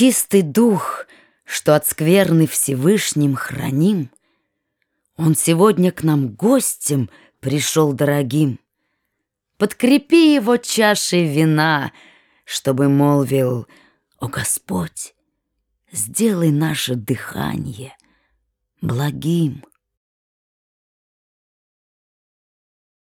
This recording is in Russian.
чистый дух, что от скверны Всевышним храним, Он сегодня к нам гостем пришел дорогим. Подкрепи его чашей вина, чтобы молвил, «О Господь, сделай наше дыхание благим».